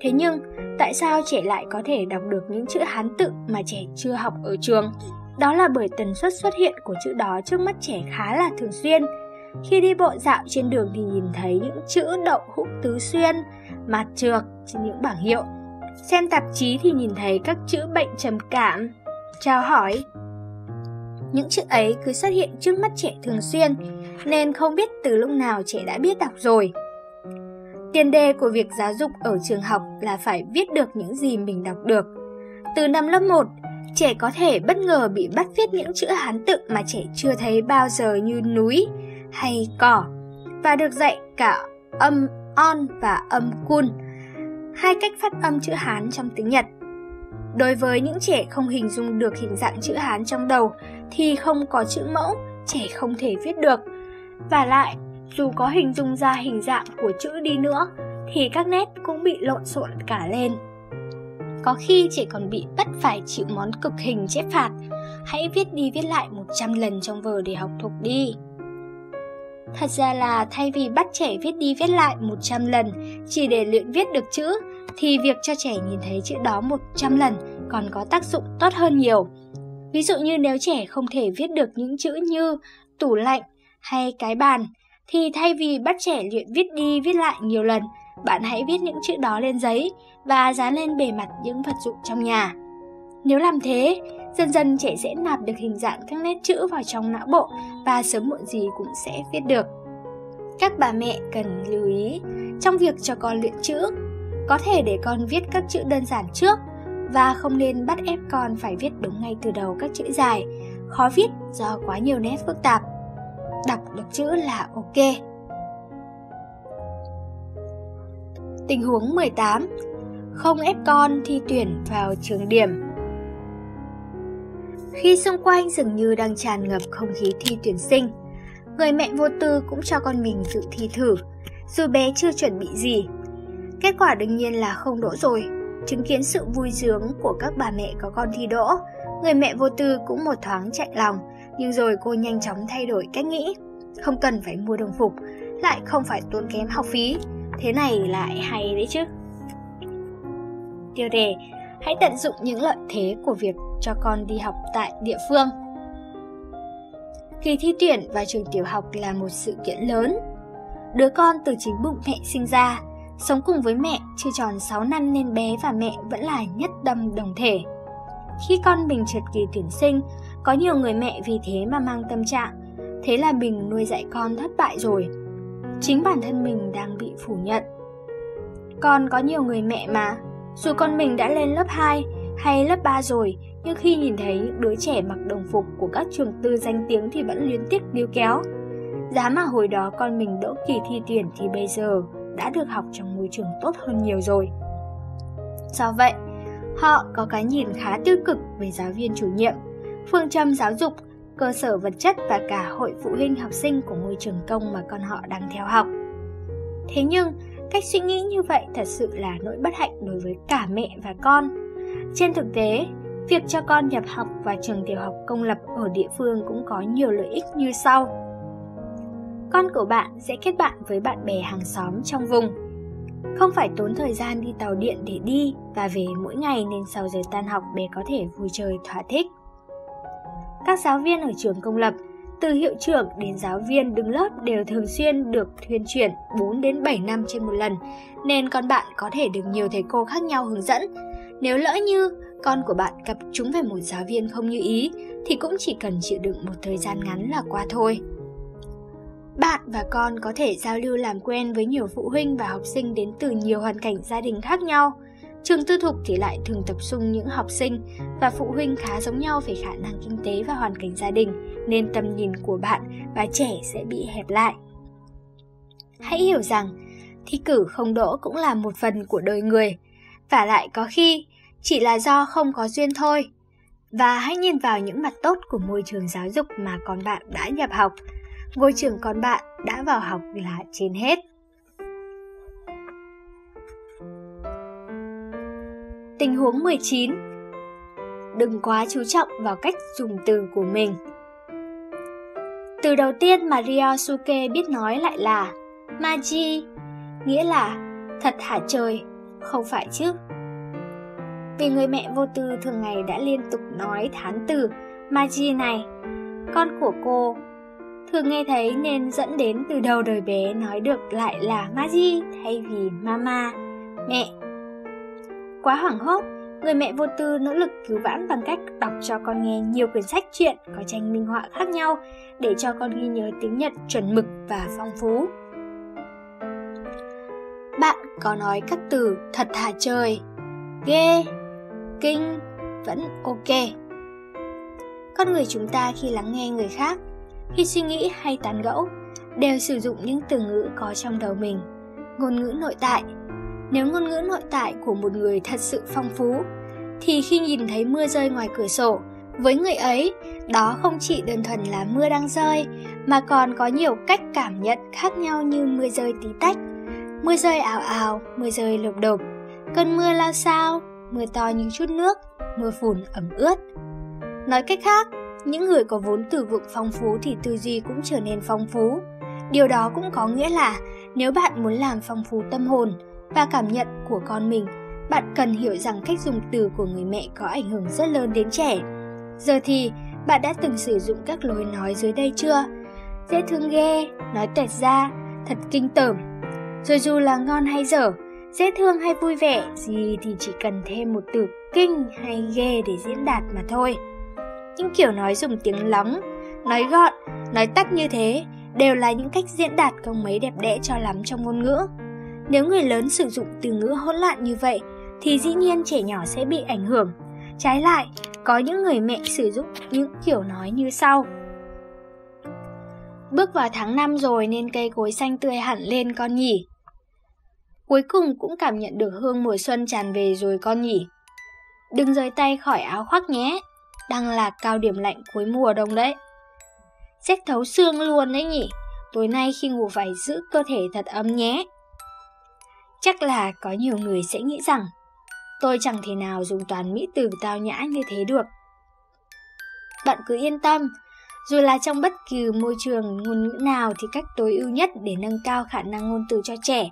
Thế nhưng, tại sao trẻ lại có thể đọc được những chữ Hán tự mà trẻ chưa học ở trường? Đó là bởi tần suất xuất hiện của chữ đó trước mắt trẻ khá là thường xuyên. Khi đi bộ dạo trên đường thì nhìn thấy những chữ đậu hũ tứ xuyên, mạt trược trên những bảng hiệu. Xem tạp chí thì nhìn thấy các chữ bệnh trầm cảm, chào hỏi, những chữ ấy cứ xuất hiện trước mắt trẻ thường xuyên, nên không biết từ lúc nào trẻ đã biết đọc rồi. Tiền đề của việc giáo dục ở trường học là phải viết được những gì mình đọc được. Từ năm lớp 1, trẻ có thể bất ngờ bị bắt viết những chữ Hán tự mà trẻ chưa thấy bao giờ như núi hay cỏ và được dạy cả âm on và âm kun, hai cách phát âm chữ Hán trong tiếng Nhật. Đối với những trẻ không hình dung được hình dạng chữ Hán trong đầu thì không có chữ mẫu, trẻ không thể viết được. Và lại, dù có hình dung ra hình dạng của chữ đi nữa thì các nét cũng bị lộn xộn cả lên. Có khi trẻ còn bị bắt phải chịu món cực hình chép phạt. Hãy viết đi viết lại 100 lần trong vở để học thuộc đi. Thật ra là thay vì bắt trẻ viết đi viết lại 100 lần chỉ để luyện viết được chữ thì việc cho trẻ nhìn thấy chữ đó 100 lần còn có tác dụng tốt hơn nhiều. Ví dụ như nếu trẻ không thể viết được những chữ như tủ lạnh hay cái bàn thì thay vì bắt trẻ luyện viết đi viết lại nhiều lần, bạn hãy viết những chữ đó lên giấy và dán lên bề mặt những vật dụng trong nhà. Nếu làm thế, dần dần trẻ sẽ nạp được hình dạng các nét chữ vào trong não bộ và sớm muộn gì cũng sẽ viết được. Các bà mẹ cần lưu ý trong việc cho con luyện chữ, có thể để con viết các chữ đơn giản trước và không nên bắt ép con phải viết đúng ngay từ đầu các chữ dài khó viết do quá nhiều nét phức tạp. Đọc được chữ là ok. Tình huống 18 không ép con thi tuyển vào trường điểm Khi xung quanh dường như đang tràn ngập không khí thi tuyển sinh, người mẹ vô tư cũng cho con mình dự thi thử, dù bé chưa chuẩn bị gì. Kết quả đương nhiên là không đỗ rồi. Chứng kiến sự vui sướng của các bà mẹ có con thi đỗ, người mẹ vô tư cũng một thoáng chạy lòng, nhưng rồi cô nhanh chóng thay đổi cách nghĩ. Không cần phải mua đồng phục, lại không phải tốn kém học phí, thế này lại hay đấy chứ. Tiêu đề, hãy tận dụng những lợi thế của việc cho con đi học tại địa phương. Kỳ thi tuyển vào trường tiểu học là một sự kiện lớn. Đứa con từ chính bụng mẹ sinh ra, sống cùng với mẹ chưa tròn 6 năm nên bé và mẹ vẫn là nhất tâm đồng thể. Khi con mình trượt kỳ tuyển sinh, có nhiều người mẹ vì thế mà mang tâm trạng, thế là mình nuôi dạy con thất bại rồi. Chính bản thân mình đang bị phủ nhận. Còn có nhiều người mẹ mà, dù con mình đã lên lớp 2 hay lớp 3 rồi, nhưng khi nhìn thấy những đứa trẻ mặc đồng phục của các trường tư danh tiếng thì vẫn luyến tiếc níu kéo. Giá mà hồi đó con mình đỗ kỳ thi tuyển thì bây giờ đã được học trong môi trường tốt hơn nhiều rồi. Do vậy, họ có cái nhìn khá tiêu cực về giáo viên chủ nhiệm, phương châm giáo dục, cơ sở vật chất và cả hội phụ huynh học sinh của môi trường công mà con họ đang theo học. Thế nhưng, cách suy nghĩ như vậy thật sự là nỗi bất hạnh đối với cả mẹ và con. Trên thực tế, việc cho con nhập học vào trường tiểu học công lập ở địa phương cũng có nhiều lợi ích như sau con của bạn sẽ kết bạn với bạn bè hàng xóm trong vùng. Không phải tốn thời gian đi tàu điện để đi và về mỗi ngày nên sau giờ tan học bé có thể vui chơi thỏa thích. Các giáo viên ở trường công lập, từ hiệu trưởng đến giáo viên đứng lớp đều thường xuyên được thuyên chuyển 4 đến 7 năm trên một lần, nên con bạn có thể được nhiều thầy cô khác nhau hướng dẫn. Nếu lỡ như con của bạn gặp chúng phải một giáo viên không như ý thì cũng chỉ cần chịu đựng một thời gian ngắn là qua thôi. Bạn và con có thể giao lưu làm quen với nhiều phụ huynh và học sinh đến từ nhiều hoàn cảnh gia đình khác nhau. Trường tư thục thì lại thường tập trung những học sinh và phụ huynh khá giống nhau về khả năng kinh tế và hoàn cảnh gia đình, nên tầm nhìn của bạn và trẻ sẽ bị hẹp lại. Hãy hiểu rằng, thi cử không đỗ cũng là một phần của đời người, và lại có khi chỉ là do không có duyên thôi. Và hãy nhìn vào những mặt tốt của môi trường giáo dục mà con bạn đã nhập học – ngôi trường con bạn đã vào học là trên hết. Tình huống 19 Đừng quá chú trọng vào cách dùng từ của mình. Từ đầu tiên mà Ryosuke biết nói lại là Maji, nghĩa là thật hả trời, không phải chứ. Vì người mẹ vô tư thường ngày đã liên tục nói thán từ Maji này, con của cô thường nghe thấy nên dẫn đến từ đầu đời bé nói được lại là Maji thay vì Mama, mẹ. Quá hoảng hốt, người mẹ vô tư nỗ lực cứu vãn bằng cách đọc cho con nghe nhiều quyển sách truyện có tranh minh họa khác nhau để cho con ghi nhớ tiếng Nhật chuẩn mực và phong phú. Bạn có nói các từ thật thà trời, ghê, kinh, vẫn ok. Con người chúng ta khi lắng nghe người khác khi suy nghĩ hay tán gẫu đều sử dụng những từ ngữ có trong đầu mình ngôn ngữ nội tại nếu ngôn ngữ nội tại của một người thật sự phong phú, thì khi nhìn thấy mưa rơi ngoài cửa sổ, với người ấy, đó không chỉ đơn thuần là mưa đang rơi, mà còn có nhiều cách cảm nhận khác nhau như mưa rơi tí tách, mưa rơi ảo ảo mưa rơi lộp độp cơn mưa lao sao mưa to như chút nước, mưa phùn ẩm ướt nói cách khác, những người có vốn từ vựng phong phú thì tư duy cũng trở nên phong phú. Điều đó cũng có nghĩa là nếu bạn muốn làm phong phú tâm hồn và cảm nhận của con mình, bạn cần hiểu rằng cách dùng từ của người mẹ có ảnh hưởng rất lớn đến trẻ. Giờ thì, bạn đã từng sử dụng các lối nói dưới đây chưa? Dễ thương ghê, nói tuyệt ra, thật kinh tởm. Rồi dù là ngon hay dở, dễ thương hay vui vẻ gì thì chỉ cần thêm một từ kinh hay ghê để diễn đạt mà thôi. Những kiểu nói dùng tiếng lóng, nói gọn, nói tắt như thế đều là những cách diễn đạt không mấy đẹp đẽ cho lắm trong ngôn ngữ. Nếu người lớn sử dụng từ ngữ hỗn loạn như vậy thì dĩ nhiên trẻ nhỏ sẽ bị ảnh hưởng. Trái lại, có những người mẹ sử dụng những kiểu nói như sau. Bước vào tháng 5 rồi nên cây cối xanh tươi hẳn lên con nhỉ. Cuối cùng cũng cảm nhận được hương mùa xuân tràn về rồi con nhỉ. Đừng rời tay khỏi áo khoác nhé, đang là cao điểm lạnh cuối mùa đông đấy. Rét thấu xương luôn đấy nhỉ, tối nay khi ngủ phải giữ cơ thể thật ấm nhé. Chắc là có nhiều người sẽ nghĩ rằng tôi chẳng thể nào dùng toàn mỹ từ tao nhã như thế được. Bạn cứ yên tâm, dù là trong bất kỳ môi trường ngôn ngữ nào thì cách tối ưu nhất để nâng cao khả năng ngôn từ cho trẻ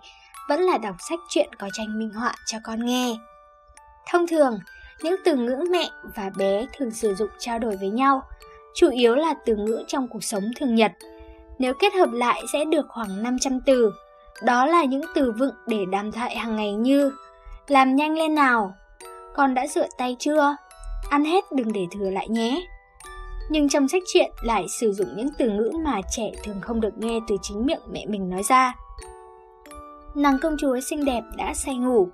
vẫn là đọc sách truyện có tranh minh họa cho con nghe. Thông thường, những từ ngữ mẹ và bé thường sử dụng trao đổi với nhau, chủ yếu là từ ngữ trong cuộc sống thường nhật. Nếu kết hợp lại sẽ được khoảng 500 từ. Đó là những từ vựng để đàm thoại hàng ngày như Làm nhanh lên nào, con đã rửa tay chưa? Ăn hết đừng để thừa lại nhé. Nhưng trong sách truyện lại sử dụng những từ ngữ mà trẻ thường không được nghe từ chính miệng mẹ mình nói ra. Nàng công chúa xinh đẹp đã say ngủ,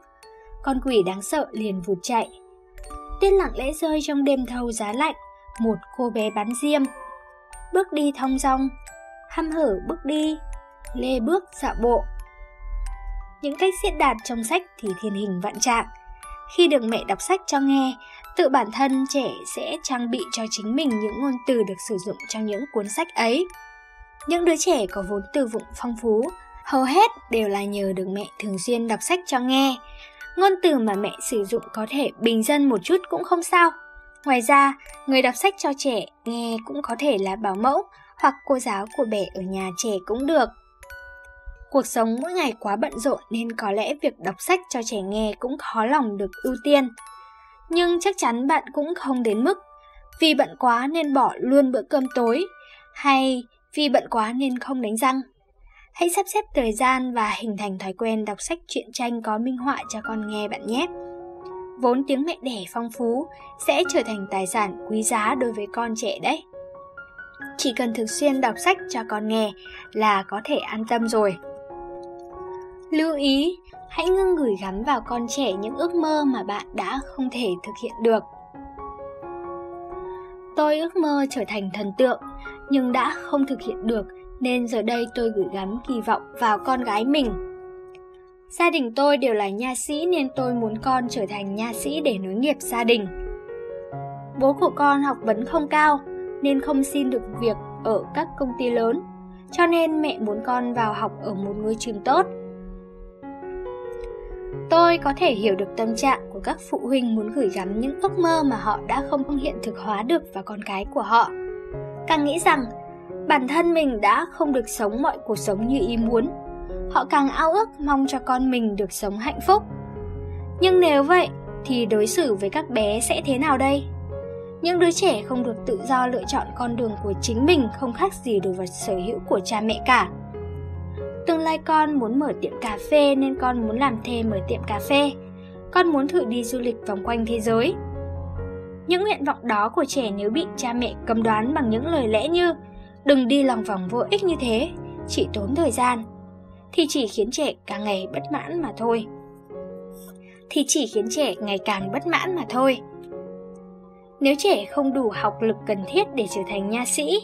con quỷ đáng sợ liền vụt chạy. Tiết lặng lẽ rơi trong đêm thâu giá lạnh, một cô bé bán diêm. Bước đi thong dong, hăm hở bước đi, lê bước dạo bộ. Những cách diễn đạt trong sách thì thiên hình vạn trạng. Khi được mẹ đọc sách cho nghe, tự bản thân trẻ sẽ trang bị cho chính mình những ngôn từ được sử dụng trong những cuốn sách ấy. Những đứa trẻ có vốn từ vựng phong phú, hầu hết đều là nhờ được mẹ thường xuyên đọc sách cho nghe. Ngôn từ mà mẹ sử dụng có thể bình dân một chút cũng không sao. Ngoài ra, người đọc sách cho trẻ nghe cũng có thể là bảo mẫu hoặc cô giáo của bé ở nhà trẻ cũng được. Cuộc sống mỗi ngày quá bận rộn nên có lẽ việc đọc sách cho trẻ nghe cũng khó lòng được ưu tiên. Nhưng chắc chắn bạn cũng không đến mức vì bận quá nên bỏ luôn bữa cơm tối hay vì bận quá nên không đánh răng. Hãy sắp xếp thời gian và hình thành thói quen đọc sách truyện tranh có minh họa cho con nghe bạn nhé. Vốn tiếng mẹ đẻ phong phú sẽ trở thành tài sản quý giá đối với con trẻ đấy. Chỉ cần thường xuyên đọc sách cho con nghe là có thể an tâm rồi. Lưu ý, hãy ngưng gửi gắm vào con trẻ những ước mơ mà bạn đã không thể thực hiện được. Tôi ước mơ trở thành thần tượng, nhưng đã không thực hiện được nên giờ đây tôi gửi gắm kỳ vọng vào con gái mình. Gia đình tôi đều là nha sĩ nên tôi muốn con trở thành nha sĩ để nối nghiệp gia đình. Bố của con học vấn không cao nên không xin được việc ở các công ty lớn, cho nên mẹ muốn con vào học ở một ngôi trường tốt. Tôi có thể hiểu được tâm trạng của các phụ huynh muốn gửi gắm những ước mơ mà họ đã không hiện thực hóa được vào con cái của họ. Càng nghĩ rằng bản thân mình đã không được sống mọi cuộc sống như ý muốn, họ càng ao ước mong cho con mình được sống hạnh phúc. Nhưng nếu vậy thì đối xử với các bé sẽ thế nào đây? Những đứa trẻ không được tự do lựa chọn con đường của chính mình không khác gì đồ vật sở hữu của cha mẹ cả. Tương lai con muốn mở tiệm cà phê nên con muốn làm thêm mở tiệm cà phê. Con muốn thử đi du lịch vòng quanh thế giới. Những nguyện vọng đó của trẻ nếu bị cha mẹ cầm đoán bằng những lời lẽ như đừng đi lòng vòng vô ích như thế, chỉ tốn thời gian, thì chỉ khiến trẻ càng ngày bất mãn mà thôi. Thì chỉ khiến trẻ ngày càng bất mãn mà thôi. Nếu trẻ không đủ học lực cần thiết để trở thành nha sĩ,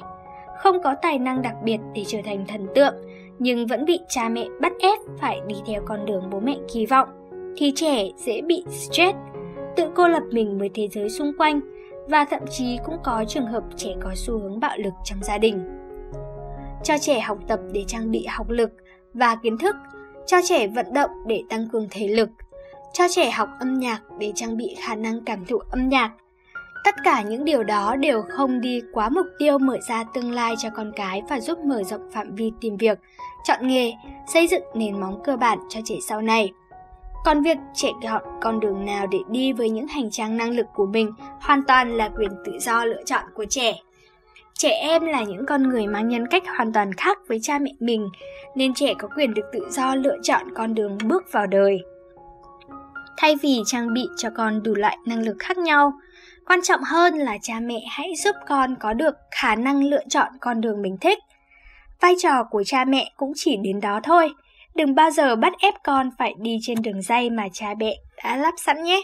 không có tài năng đặc biệt để trở thành thần tượng, nhưng vẫn bị cha mẹ bắt ép phải đi theo con đường bố mẹ kỳ vọng, thì trẻ dễ bị stress, tự cô lập mình với thế giới xung quanh và thậm chí cũng có trường hợp trẻ có xu hướng bạo lực trong gia đình. Cho trẻ học tập để trang bị học lực và kiến thức, cho trẻ vận động để tăng cường thể lực, cho trẻ học âm nhạc để trang bị khả năng cảm thụ âm nhạc. Tất cả những điều đó đều không đi quá mục tiêu mở ra tương lai cho con cái và giúp mở rộng phạm vi tìm việc, chọn nghề, xây dựng nền móng cơ bản cho trẻ sau này. Còn việc trẻ chọn con đường nào để đi với những hành trang năng lực của mình hoàn toàn là quyền tự do lựa chọn của trẻ. Trẻ em là những con người mang nhân cách hoàn toàn khác với cha mẹ mình, nên trẻ có quyền được tự do lựa chọn con đường bước vào đời. Thay vì trang bị cho con đủ loại năng lực khác nhau, quan trọng hơn là cha mẹ hãy giúp con có được khả năng lựa chọn con đường mình thích. Vai trò của cha mẹ cũng chỉ đến đó thôi, Đừng bao giờ bắt ép con phải đi trên đường dây mà cha mẹ đã lắp sẵn nhé.